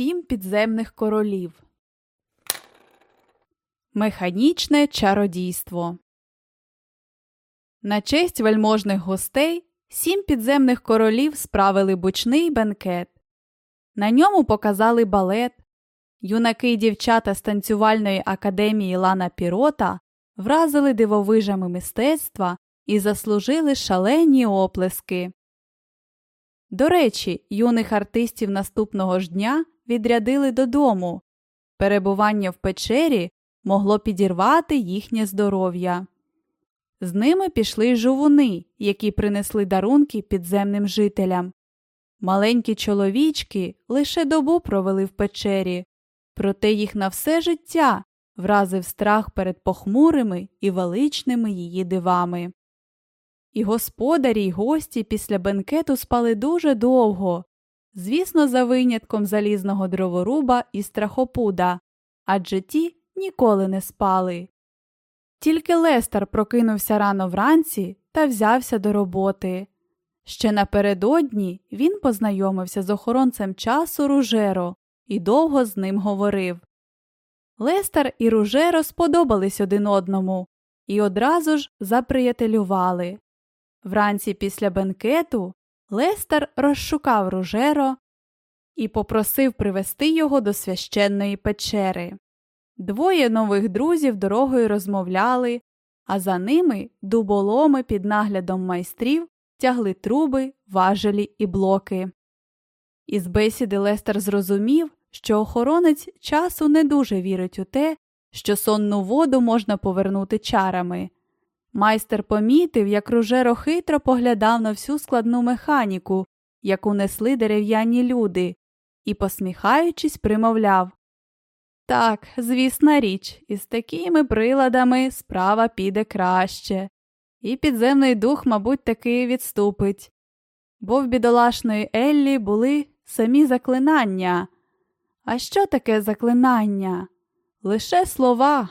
Сім підземних королів. Механічне чародійство. На честь вельможних гостей сім підземних королів справили бучний бенкет. На ньому показали балет. Юнаки й дівчата з танцювальної академії Лана Пірота вразили дивовижами мистецтва і заслужили шалені оплески. До речі, юних артистів наступного ж дня відрядили додому. Перебування в печері могло підірвати їхнє здоров'я. З ними пішли й жовуни, які принесли дарунки підземним жителям. Маленькі чоловічки лише добу провели в печері, проте їх на все життя вразив страх перед похмурими і величними її дивами. І господарі й гості після бенкету спали дуже довго, звісно, за винятком залізного дроворуба і страхопуда, адже ті ніколи не спали. Тільки Лестер прокинувся рано вранці та взявся до роботи. Ще напередодні він познайомився з охоронцем часу Ружеро і довго з ним говорив. Лестер і Ружеро сподобались один одному і одразу ж заприятелювали. Вранці після бенкету Лестер розшукав Ружеро і попросив привести його до священної печери. Двоє нових друзів дорогою розмовляли, а за ними дуболоми під наглядом майстрів тягли труби, важелі і блоки. Із бесіди Лестер зрозумів, що охоронець часу не дуже вірить у те, що сонну воду можна повернути чарами. Майстер помітив, як ружеро хитро поглядав на всю складну механіку, яку несли дерев'яні люди, і, посміхаючись, примовляв Так, звісна річ, із такими приладами справа піде краще, і підземний дух, мабуть, таки відступить. Бо в бідолашної Еллі були самі заклинання. А що таке заклинання? Лише слова.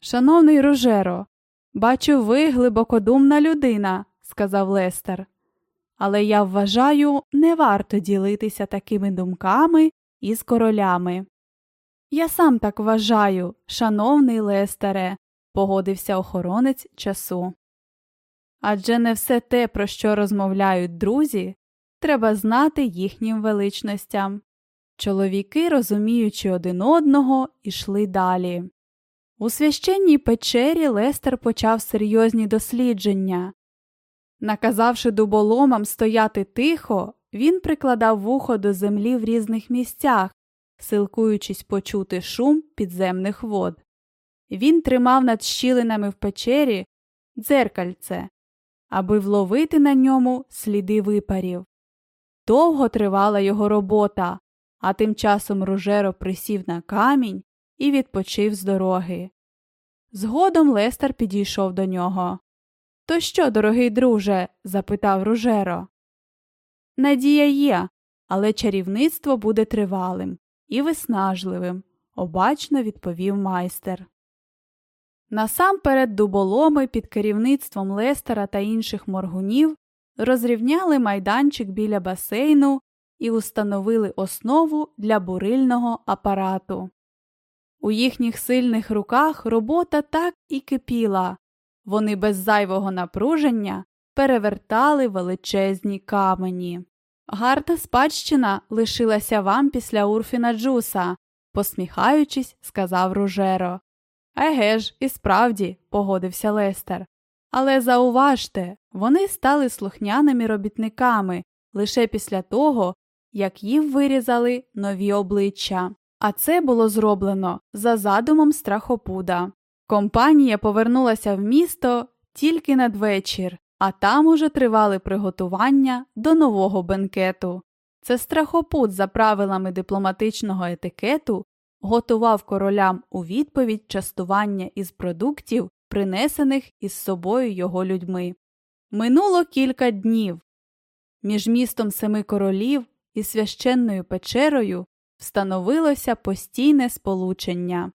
Шановний Ружеро, бачу, ви глибокодумна людина, сказав Лестер. Але я вважаю, не варто ділитися такими думками із королями. Я сам так вважаю, шановний Лестере, погодився охоронець часу. Адже не все те, про що розмовляють друзі, треба знати їхнім величностям. Чоловіки, розуміючи один одного, ішли далі. У священній печері Лестер почав серйозні дослідження. Наказавши дуболомам стояти тихо, він прикладав вухо до землі в різних місцях, силкуючись почути шум підземних вод. Він тримав над щілинами в печері дзеркальце, аби вловити на ньому сліди випарів. Довго тривала його робота, а тим часом Ружеро присів на камінь і відпочив з дороги. Згодом Лестер підійшов до нього. То що, дорогий друже? запитав Ружеро. Надія є, але чарівництво буде тривалим і виснажливим, обачно відповів майстер. Насамперед дуболоми під керівництвом Лестера та інших моргунів розрівняли майданчик біля басейну і установили основу для бурильного апарату. У їхніх сильних руках робота так і кипіла, вони без зайвого напруження перевертали величезні камені. Гарна спадщина лишилася вам після Урфіна Джуса, посміхаючись, сказав Ружеро. Еге ж, і справді, погодився Лестер. Але зауважте, вони стали слухняними робітниками лише після того, як їм вирізали нові обличчя. А це було зроблено за задумом страхопуда. Компанія повернулася в місто тільки надвечір, а там уже тривали приготування до нового бенкету. Це страхопут за правилами дипломатичного етикету готував королям у відповідь частування із продуктів, принесених із собою його людьми. Минуло кілька днів. Між містом семи королів і священною печерою встановилося постійне сполучення.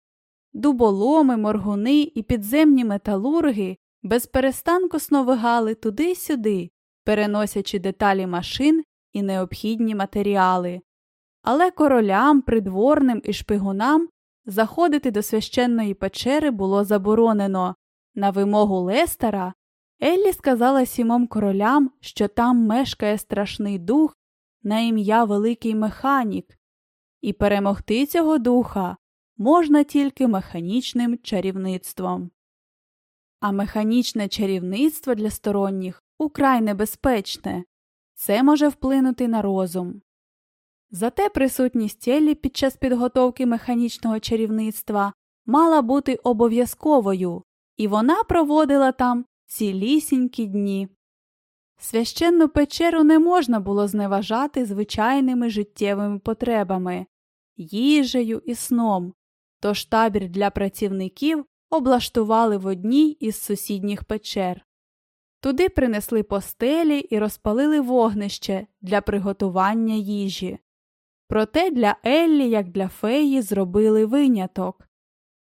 Дуболоми, моргуни і підземні металурги безперестанку сновигали туди-сюди, переносячи деталі машин і необхідні матеріали. але королям, придворним і шпигунам заходити до священної печери було заборонено. На вимогу Лестера Еллі сказала сімом королям, що там мешкає страшний дух на ім'я Великий Механік, і перемогти цього духа можна тільки механічним чарівництвом. А механічне чарівництво для сторонніх украй небезпечне це може вплинути на розум. Зате присутність Еллі під час підготовки механічного чарівництва мала бути обов'язковою, і вона проводила там цілісінькі дні. Священну печеру не можна було зневажати звичайними життєвими потребами, їжею і сном, тож табір для працівників облаштували в одній із сусідніх печер. Туди принесли постелі і розпалили вогнище для приготування їжі. Проте для Еллі, як для феї, зробили виняток.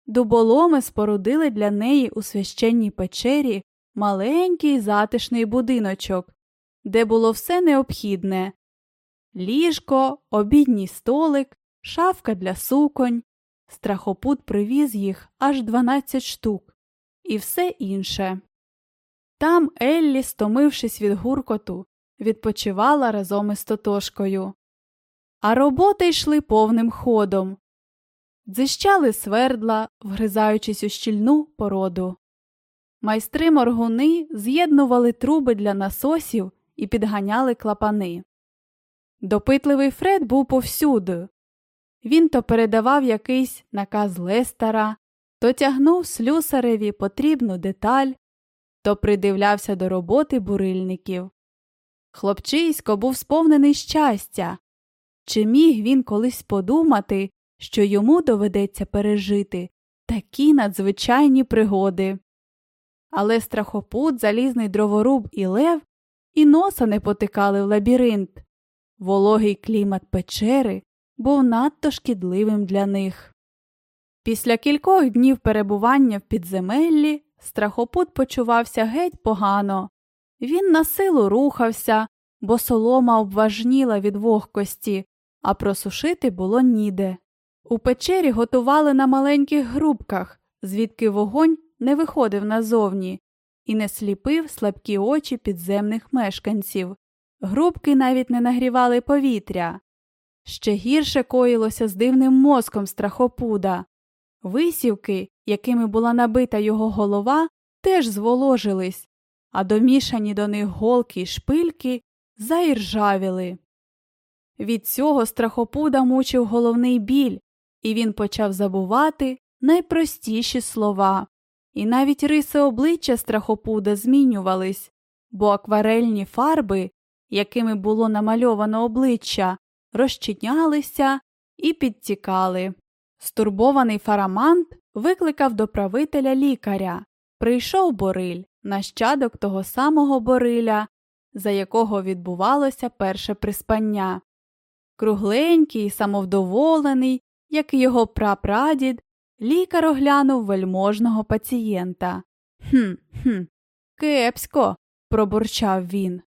Дуболоми спорудили для неї у священній печері маленький затишний будиночок, де було все необхідне ліжко, обідній столик, шафка для суконь, страхопут привіз їх аж 12 штук, і все інше. Там Еллі, стомившись від гуркоту, відпочивала разом із Тотошкою. А роботи йшли повним ходом. Дзищали свердла, вгризаючись у щільну породу. Майстри моргуни з'єднували труби для насосів і підганяли клапани. Допитливий Фред був повсюди. Він то передавав якийсь наказ Лестера, то тягнув слюсареві потрібну деталь, то придивлявся до роботи бурильників. Хлопчисько був сповнений щастя. Чи міг він колись подумати, що йому доведеться пережити такі надзвичайні пригоди? Але страхопут, залізний дроворуб і лев і носа не потикали в лабіринт. Вологий клімат печери був надто шкідливим для них. Після кількох днів перебування в підземеллі страхопут почувався геть погано. Він на силу рухався, бо солома обважніла від вогкості, а просушити було ніде. У печері готували на маленьких грубках, звідки вогонь не виходив назовні і не сліпив слабкі очі підземних мешканців. Грубки навіть не нагрівали повітря. Ще гірше коїлося з дивним мозком страхопуда. Висівки, якими була набита його голова, теж зволожились, а домішані до них голки й шпильки заіржавіли. Від цього страхопуда мучив головний біль, і він почав забувати найпростіші слова. І навіть риси обличчя страхопуда змінювались, бо акварельні фарби, якими було намальовано обличчя, розчинялися і підтікали. Стурбований фарамант викликав до правителя лікаря. Прийшов Бориль, нащадок того самого Бориля, за якого відбувалося перше приспання. Кругленький, самовдоволений, як і його прапрадід, лікар оглянув вельможного пацієнта. Хм, хм, кепсько, пробурчав він.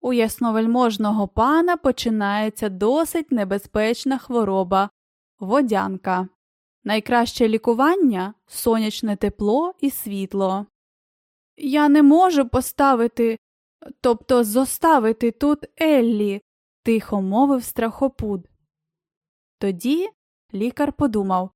У ясновельможного пана починається досить небезпечна хвороба водянка. Найкраще лікування сонячне тепло і світло. Я не можу поставити, тобто зоставити тут Еллі, тихо мовив страхопуд. Тоді лікар подумав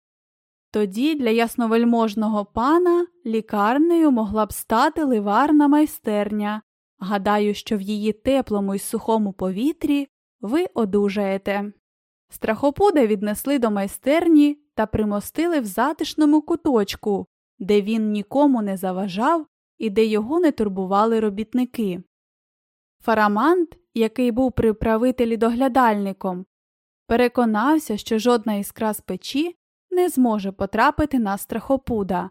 тоді для ясновельможного пана лікарнею могла б стати ливарна майстерня. Гадаю, що в її теплому й сухому повітрі ви одужаєте. Страхопуда віднесли до майстерні та примостили в затишному куточку, де він нікому не заважав і де його не турбували робітники. Фарамант, який був при правителі доглядальником, переконався, що жодна іскра з печі не зможе потрапити на страхопуда.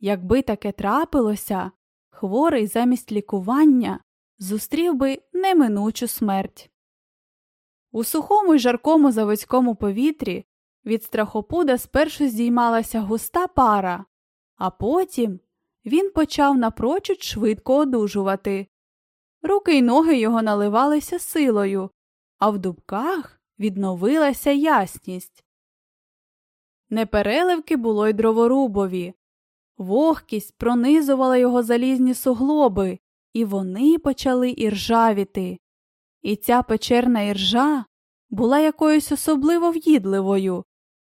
Якби таке трапилося, хворий замість лікування зустрів би неминучу смерть. У сухому й жаркому заводському повітрі від страхопуда спершу здіймалася густа пара, а потім він почав напрочуд швидко одужувати. Руки й ноги його наливалися силою, а в дубках відновилася ясність. Непереливки було й дроворубові. Вогкість пронизувала його залізні суглоби, і вони почали іржавіти. І ця печерна іржа була якоюсь особливо в'їдливою,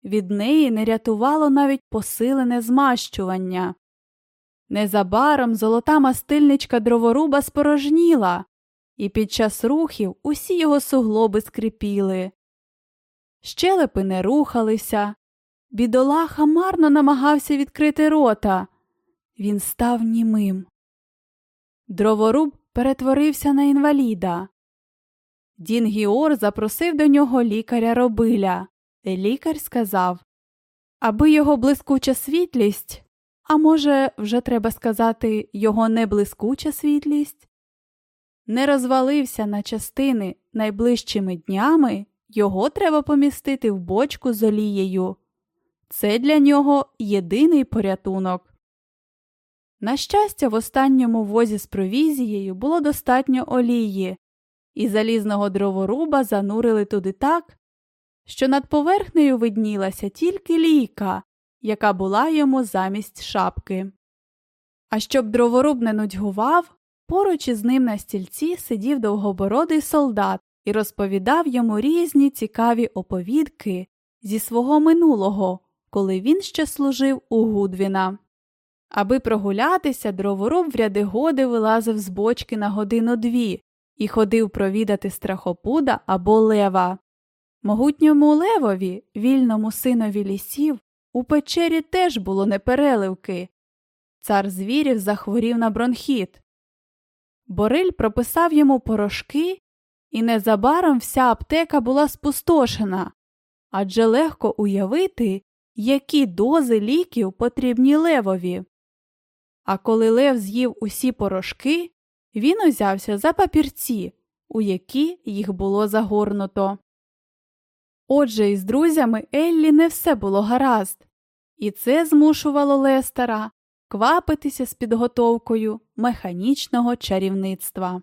від неї не рятувало навіть посилене змащування. Незабаром золота мастильничка дроворуба спорожніла, і під час рухів усі його суглоби скрипіли. Щелепи не рухалися. Бідолаха марно намагався відкрити рота. Він став німим. Дроворуб перетворився на інваліда. Дін Гіор запросив до нього лікаря робиля. Лікар сказав аби його блискуча світлість, а може, вже треба сказати, його неблискуча світлість, не розвалився на частини найближчими днями, його треба помістити в бочку з олією. Це для нього єдиний порятунок. На щастя, в останньому возі з провізією було достатньо олії, і залізного дроворуба занурили туди так, що над поверхнею виднілася тільки лійка, яка була йому замість шапки. А щоб дроворуб не нудьгував, поруч із ним на стільці сидів довгобородий солдат і розповідав йому різні цікаві оповідки зі свого минулого, коли він ще служив у Гудвіна. Аби прогулятися, дроворуб в ряди годи вилазив з бочки на годину дві і ходив провідати страхопуда або лева. Могутньому левові, вільному синові лісів, у печері теж було непереливки. Цар звірів захворів на бронхіт. Бориль прописав йому порошки, і незабаром вся аптека була спустошена адже легко уявити, які дози ліків потрібні левові. А коли Лев з'їв усі порошки, він узявся за папірці, у які їх було загорнуто. Отже, із друзями Еллі не все було гаразд, і це змушувало Лестера квапитися з підготовкою механічного чарівництва.